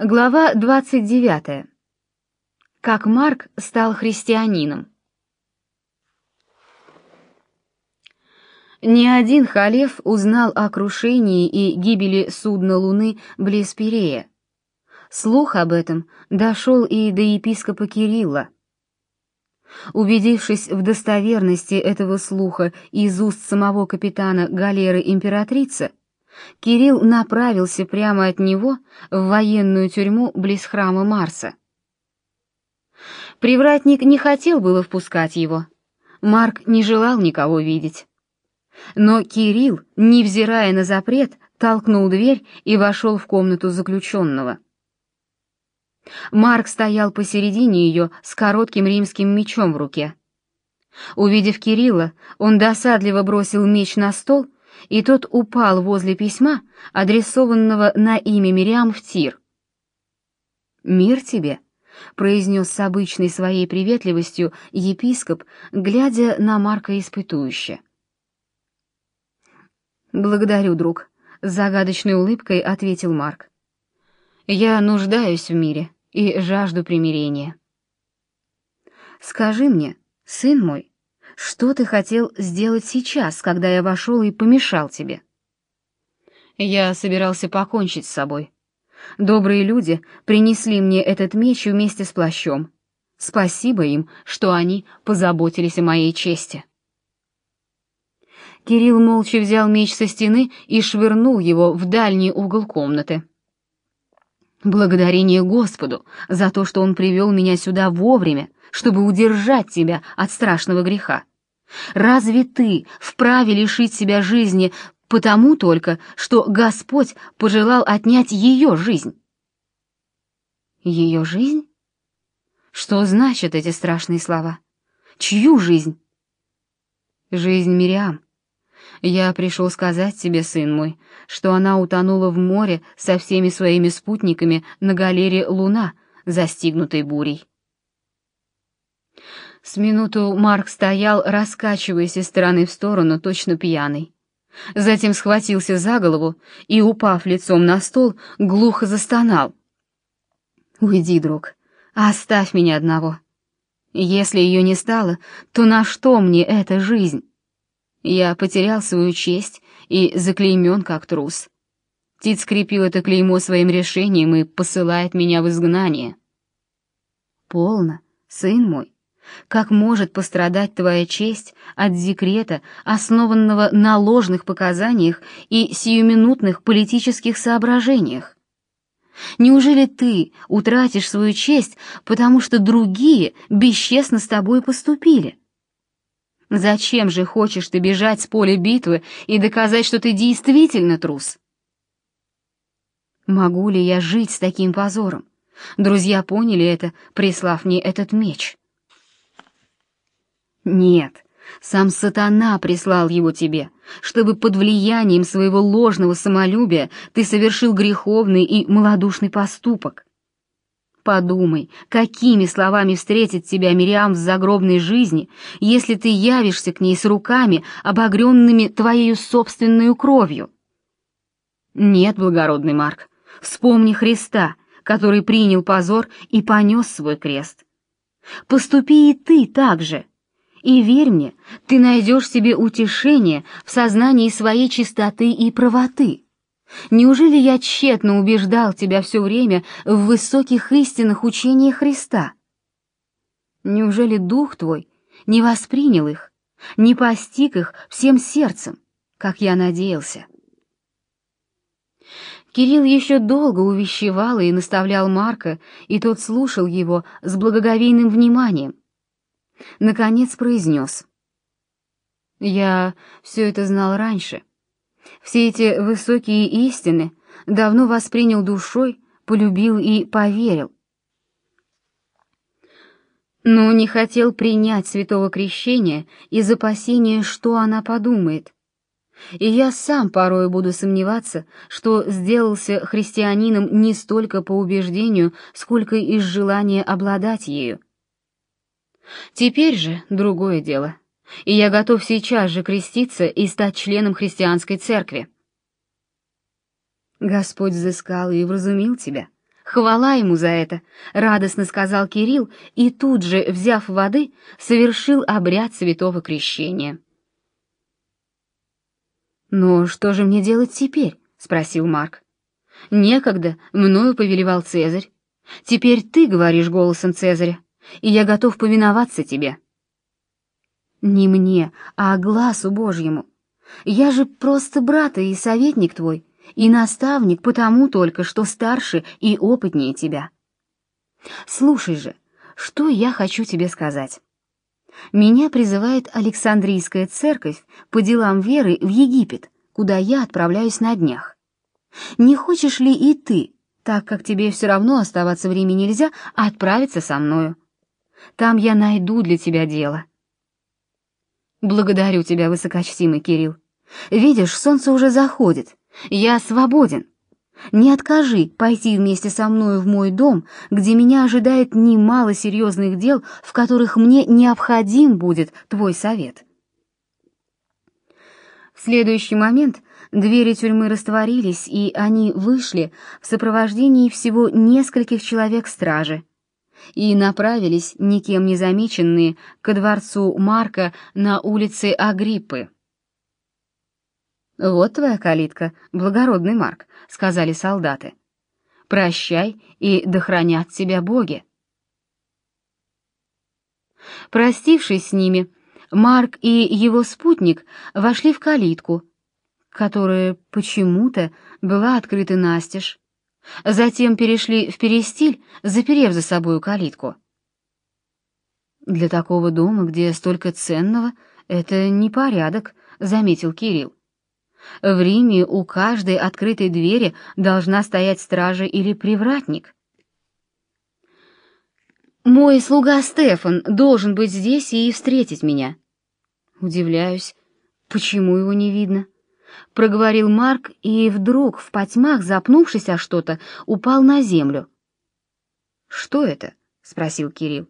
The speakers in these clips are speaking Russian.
Глава 29. Как Марк стал христианином. Ни один халев узнал о крушении и гибели судна Луны близ Пирея. Слух об этом дошел и до епископа Кирилла. Убедившись в достоверности этого слуха из уст самого капитана галеры императрицы, Кирилл направился прямо от него в военную тюрьму близ храма Марса. Привратник не хотел было впускать его. Марк не желал никого видеть. Но Кирилл, невзирая на запрет, толкнул дверь и вошел в комнату заключенного. Марк стоял посередине ее с коротким римским мечом в руке. Увидев Кирилла, он досадливо бросил меч на стол и тот упал возле письма, адресованного на имя Мириам в тир. «Мир тебе», — произнес с обычной своей приветливостью епископ, глядя на Марка испытующе. «Благодарю, друг», — с загадочной улыбкой ответил Марк. «Я нуждаюсь в мире и жажду примирения». «Скажи мне, сын мой, что ты хотел сделать сейчас, когда я вошел и помешал тебе? Я собирался покончить с собой. Добрые люди принесли мне этот меч вместе с плащом. Спасибо им, что они позаботились о моей чести. Кирилл молча взял меч со стены и швырнул его в дальний угол комнаты. Благодарение Господу за то, что Он привел меня сюда вовремя, чтобы удержать тебя от страшного греха. Разве ты вправе лишить себя жизни потому только, что Господь пожелал отнять ее жизнь? Ее жизнь? Что значат эти страшные слова? Чью жизнь? Жизнь Мириам. Я пришел сказать тебе, сын мой, что она утонула в море со всеми своими спутниками на галере Луна, застигнутой бурей. С минуту Марк стоял, раскачиваясь из стороны в сторону, точно пьяный. Затем схватился за голову и, упав лицом на стол, глухо застонал. «Уйди, друг, оставь меня одного. Если ее не стало, то на что мне эта жизнь? Я потерял свою честь и заклеймен как трус. Тит скрепил это клеймо своим решением и посылает меня в изгнание». «Полно, сын мой. Как может пострадать твоя честь от декрета, основанного на ложных показаниях и сиюминутных политических соображениях? Неужели ты утратишь свою честь, потому что другие бесчестно с тобой поступили? Зачем же хочешь ты бежать с поля битвы и доказать, что ты действительно трус? Могу ли я жить с таким позором? Друзья поняли это, прислав мне этот меч. Нет, сам сатана прислал его тебе, чтобы под влиянием своего ложного самолюбия ты совершил греховный и малодушный поступок. Подумай, какими словами встретит тебя Мириам в загробной жизни, если ты явишься к ней с руками, обогренными твоей собственной кровью. Нет, благородный Марк, вспомни Христа, который принял позор и понес свой крест. Поступи и ты так же — и верь мне, ты найдешь себе утешение в сознании своей чистоты и правоты. Неужели я тщетно убеждал тебя все время в высоких истинах учения Христа? Неужели дух твой не воспринял их, не постиг их всем сердцем, как я надеялся? Кирилл еще долго увещевал и наставлял Марка, и тот слушал его с благоговейным вниманием, наконец произнес. «Я все это знал раньше. Все эти высокие истины давно воспринял душой, полюбил и поверил. Но не хотел принять святого крещения из опасения, что она подумает. И я сам порой буду сомневаться, что сделался христианином не столько по убеждению, сколько из желания обладать ею. Теперь же другое дело, и я готов сейчас же креститься и стать членом христианской церкви. Господь взыскал и вразумил тебя, Хвала ему за это, радостно сказал Кирилл и тут же, взяв воды, совершил обряд святого крещения. «Но что же мне делать теперь?» — спросил Марк. «Некогда мною повелевал Цезарь. Теперь ты говоришь голосом Цезаря, и я готов повиноваться тебе». «Не мне, а глазу Божьему. Я же просто брат и советник твой, и наставник потому только, что старше и опытнее тебя. Слушай же, что я хочу тебе сказать. Меня призывает Александрийская церковь по делам веры в Египет, куда я отправляюсь на днях. Не хочешь ли и ты, так как тебе все равно оставаться времени нельзя, отправиться со мною? Там я найду для тебя дело. Благодарю тебя, высокочтимый Кирилл. Видишь, солнце уже заходит, я свободен. Не откажи пойти вместе со мною в мой дом, где меня ожидает немало серьезных дел, в которых мне необходим будет твой совет. В следующий момент двери тюрьмы растворились, и они вышли в сопровождении всего нескольких человек стражи и направились, никем не замеченные, ко дворцу Марка на улице Агриппы. «Вот твоя калитка, благородный Марк», — сказали солдаты. «Прощай, и дохранят тебя боги». Простившись с ними, Марк и его спутник вошли в калитку, которая почему-то была открыта настежь. Затем перешли в перестиль, заперев за собою калитку. «Для такого дома, где столько ценного, это непорядок», — заметил Кирилл. В Риме у каждой открытой двери должна стоять стража или привратник. Мой слуга Стефан должен быть здесь и встретить меня. Удивляюсь, почему его не видно? Проговорил Марк и вдруг, в потьмах, запнувшись о что-то, упал на землю. «Что это?» — спросил Кирилл.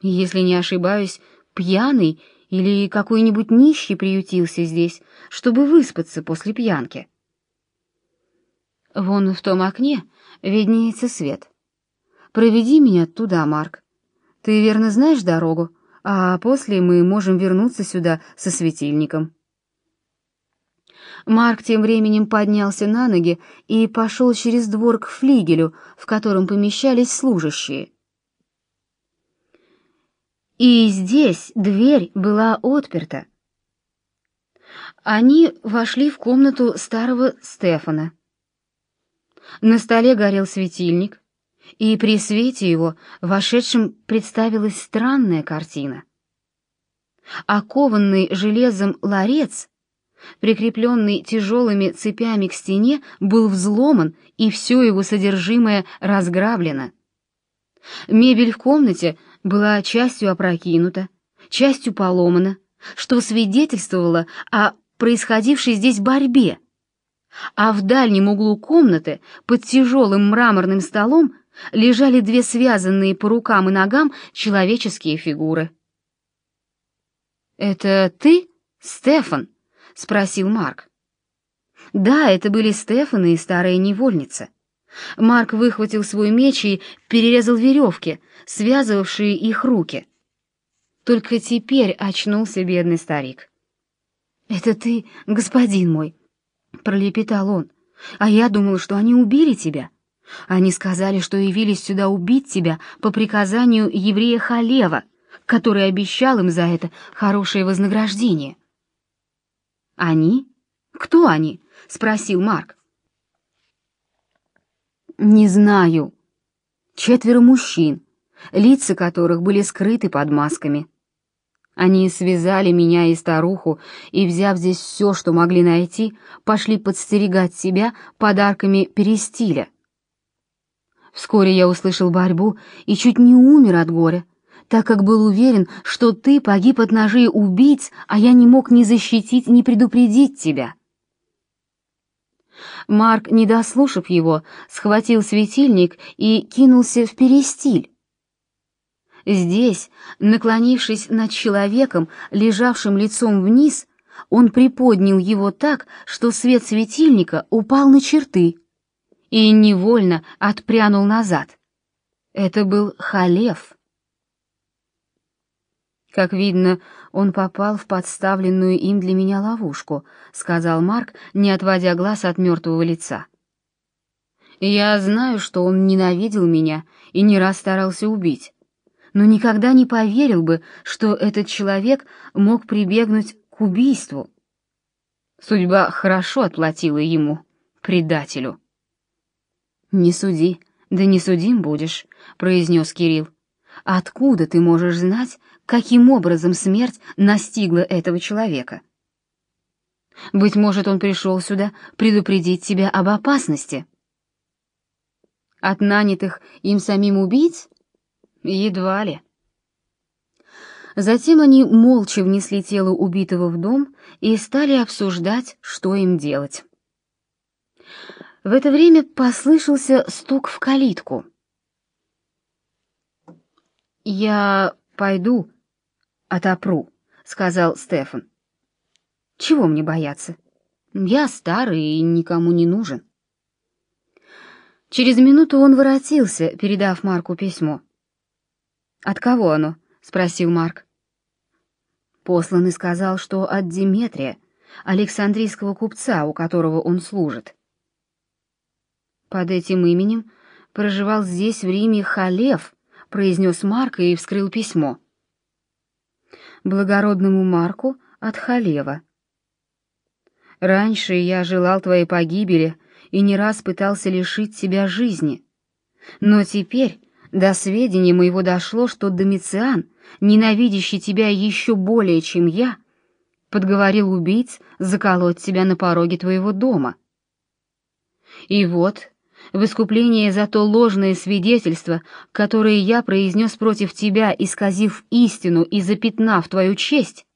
«Если не ошибаюсь, пьяный или какой-нибудь нищий приютился здесь, чтобы выспаться после пьянки. Вон в том окне виднеется свет. Проведи меня туда, Марк. Ты верно знаешь дорогу, а после мы можем вернуться сюда со светильником. Марк тем временем поднялся на ноги и пошел через двор к флигелю, в котором помещались служащие. И здесь дверь была отперта. Они вошли в комнату старого Стефана. На столе горел светильник, и при свете его вошедшим представилась странная картина. Окованный железом ларец, прикрепленный тяжелыми цепями к стене, был взломан, и все его содержимое разграблено. Мебель в комнате была частью опрокинута, частью поломана, что свидетельствовало о происходившей здесь борьбе. А в дальнем углу комнаты, под тяжелым мраморным столом, лежали две связанные по рукам и ногам человеческие фигуры. «Это ты, Стефан?» — спросил Марк. Да, это были Стефан и старая невольница. Марк выхватил свой меч и перерезал веревки, связывавшие их руки. Только теперь очнулся бедный старик. «Это ты, господин мой!» — пролепетал он. «А я думал, что они убили тебя. Они сказали, что явились сюда убить тебя по приказанию еврея Халева, который обещал им за это хорошее вознаграждение». «Они? Кто они?» — спросил Марк. «Не знаю. Четверо мужчин, лица которых были скрыты под масками. Они связали меня и старуху, и, взяв здесь все, что могли найти, пошли подстерегать себя подарками перестиля. Вскоре я услышал борьбу и чуть не умер от горя, так как был уверен, что ты погиб от ножей убийц, а я не мог ни защитить, ни предупредить тебя. Марк, не дослушав его, схватил светильник и кинулся в перестиль. Здесь, наклонившись над человеком, лежавшим лицом вниз, он приподнял его так, что свет светильника упал на черты, и невольно отпрянул назад. Это был Халев. Как видно, он попал в подставленную им для меня ловушку, сказал Марк, не отводя глаз от мертвого лица. Я знаю, что он ненавидел меня и не раз старался убить, но никогда не поверил бы, что этот человек мог прибегнуть к убийству. Судьба хорошо отплатила ему, предателю. «Не суди, да не судим будешь», — произнес Кирилл. «Откуда ты можешь знать, каким образом смерть настигла этого человека?» «Быть может, он пришел сюда предупредить тебя об опасности?» «От нанятых им самим убийц?» «Едва ли». Затем они молча внесли тело убитого в дом и стали обсуждать, что им делать. В это время послышался стук в калитку. «Я пойду отопру», — сказал Стефан. «Чего мне бояться? Я старый и никому не нужен». Через минуту он воротился, передав Марку письмо. «От кого оно?» — спросил Марк. Посланный сказал, что от Диметрия, Александрийского купца, у которого он служит. Под этим именем проживал здесь, в Риме, Халев, произнес Марк и вскрыл письмо. Благородному Марку от Халева. Раньше я желал твоей погибели и не раз пытался лишить тебя жизни. Но теперь до сведения моего дошло, что Домициан — ненавидящий тебя еще более, чем я, подговорил убийц заколоть тебя на пороге твоего дома. И вот, в искупление за то ложное свидетельство, которое я произнес против тебя, исказив истину и запятнав твою честь,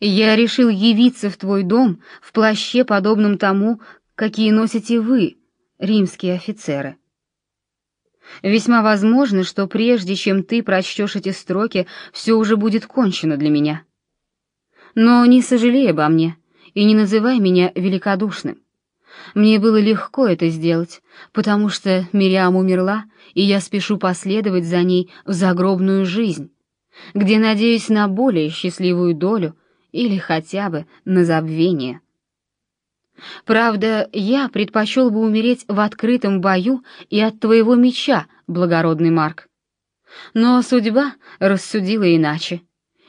я решил явиться в твой дом в плаще, подобном тому, какие носите вы, римские офицеры. Весьма возможно, что прежде чем ты прочтешь эти строки, все уже будет кончено для меня. Но не сожалей обо мне и не называй меня великодушным. Мне было легко это сделать, потому что Мириам умерла, и я спешу последовать за ней в загробную жизнь, где надеюсь на более счастливую долю или хотя бы на забвение. Правда, я предпочел бы умереть в открытом бою и от твоего меча, благородный Марк. Но судьба рассудила иначе,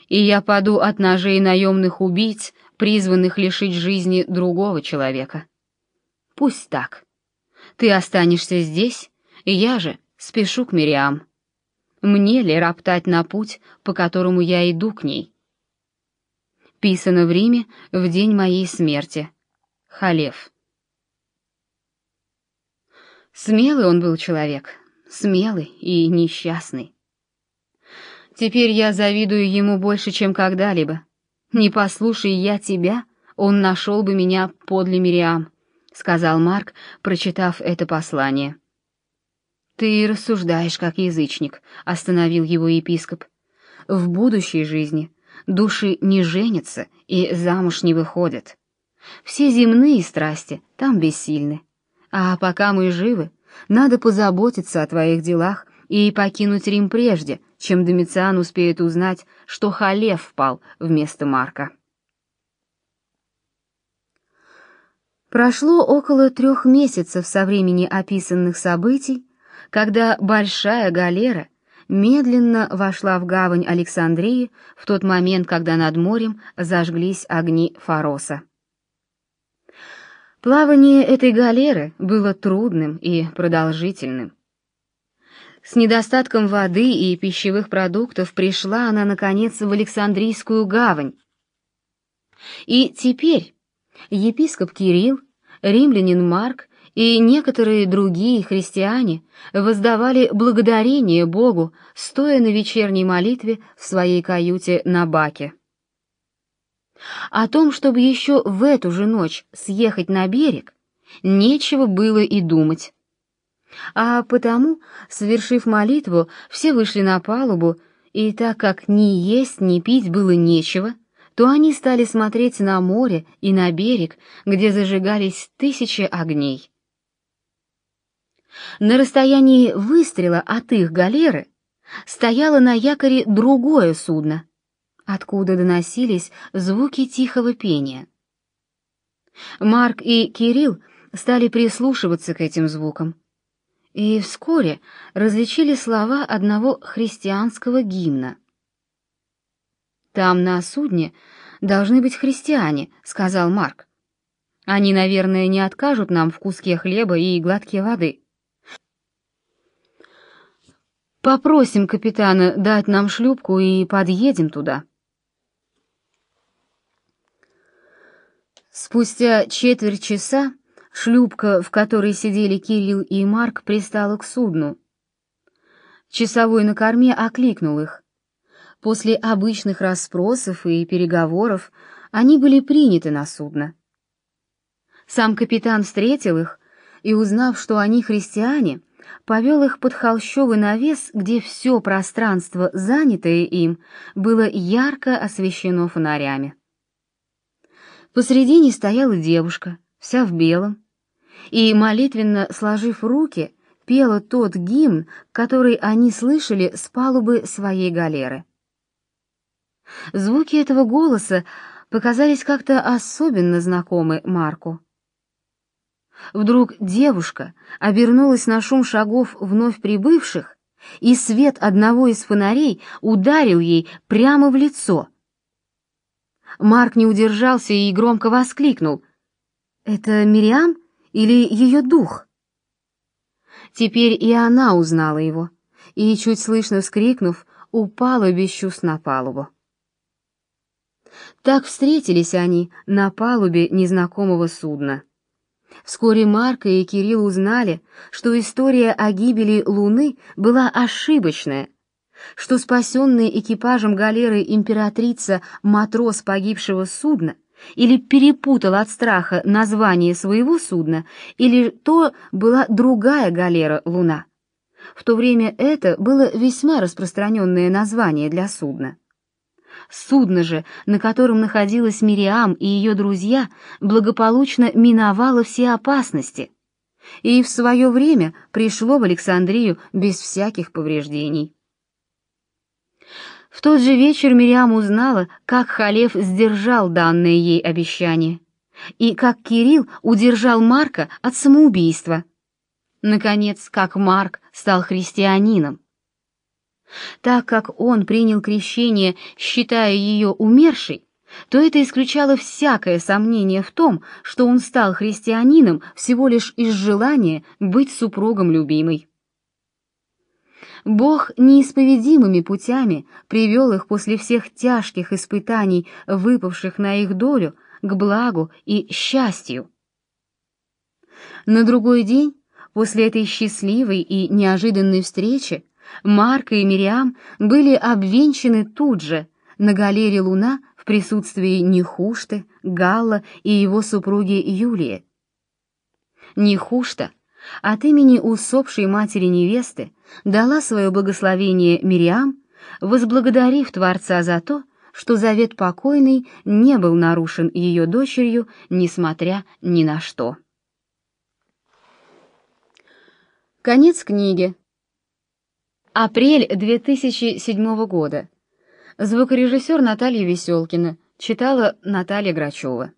и я паду от ножей наемных убийц, призванных лишить жизни другого человека. Пусть так. Ты останешься здесь, и я же спешу к Мириам. Мне ли роптать на путь, по которому я иду к ней? Писано в Риме в день моей смерти — Халев. Смелый он был человек, смелый и несчастный. Теперь я завидую ему больше, чем когда-либо. Не послушай я тебя, он нашел бы меня подле Мириам, сказал Марк, прочитав это послание. Ты рассуждаешь как язычник, остановил его епископ. В будущей жизни души не женятся и замуж не выходят. Все земные страсти там бессильны. А пока мы живы, надо позаботиться о твоих делах и покинуть Рим прежде, чем Домициан успеет узнать, что Халев впал вместо Марка. Прошло около трех месяцев со времени описанных событий, когда большая галера медленно вошла в гавань Александрии в тот момент, когда над морем зажглись огни Фароса. Плавание этой галеры было трудным и продолжительным. С недостатком воды и пищевых продуктов пришла она, наконец, в Александрийскую гавань. И теперь епископ Кирилл, римлянин Марк и некоторые другие христиане воздавали благодарение Богу, стоя на вечерней молитве в своей каюте на баке. О том, чтобы еще в эту же ночь съехать на берег, нечего было и думать. А потому, совершив молитву, все вышли на палубу, и так как ни есть, ни пить было нечего, то они стали смотреть на море и на берег, где зажигались тысячи огней. На расстоянии выстрела от их галеры стояло на якоре другое судно, откуда доносились звуки тихого пения. Марк и Кирилл стали прислушиваться к этим звукам, и вскоре различили слова одного христианского гимна. «Там на судне должны быть христиане», — сказал Марк. «Они, наверное, не откажут нам в куске хлеба и глотке воды». «Попросим капитана дать нам шлюпку и подъедем туда». Спустя четверть часа шлюпка, в которой сидели Кирилл и Марк, пристала к судну. Часовой на корме окликнул их. После обычных расспросов и переговоров они были приняты на судно. Сам капитан встретил их и, узнав, что они христиане, повел их под холщовый навес, где все пространство, занятое им, было ярко освещено фонарями. Посредине стояла девушка, вся в белом, и, молитвенно сложив руки, пела тот гимн, который они слышали с палубы своей галеры. Звуки этого голоса показались как-то особенно знакомы Марку. Вдруг девушка обернулась на шум шагов вновь прибывших, и свет одного из фонарей ударил ей прямо в лицо — Марк не удержался и громко воскликнул. «Это Мириам или ее дух?» Теперь и она узнала его, и, чуть слышно вскрикнув, упала без чувств на палубу. Так встретились они на палубе незнакомого судна. Вскоре Марка и Кирилл узнали, что история о гибели Луны была ошибочная, что спасенный экипажем галеры императрица матрос погибшего судна или перепутал от страха название своего судна, или то была другая галера «Луна». В то время это было весьма распространенное название для судна. Судно же, на котором находилась Мириам и ее друзья, благополучно миновало все опасности и в свое время пришло в Александрию без всяких повреждений. В тот же вечер Мириам узнала, как Халев сдержал данное ей обещание, и как Кирилл удержал Марка от самоубийства. Наконец, как Марк стал христианином. Так как он принял крещение, считая ее умершей, то это исключало всякое сомнение в том, что он стал христианином всего лишь из желания быть супругом любимой. Бог неисповедимыми путями привел их после всех тяжких испытаний, выпавших на их долю, к благу и счастью. На другой день, после этой счастливой и неожиданной встречи, Марк и Мириам были обвенчаны тут же, на галере Луна в присутствии Нехушты, Галла и его супруги Юлии. Нехушта от имени усопшей матери невесты дала свое благословение Мириам, возблагодарив Творца за то, что завет покойный не был нарушен ее дочерью, несмотря ни на что. Конец книги. Апрель 2007 года. Звукорежиссер Наталья Веселкина. Читала Наталья Грачева.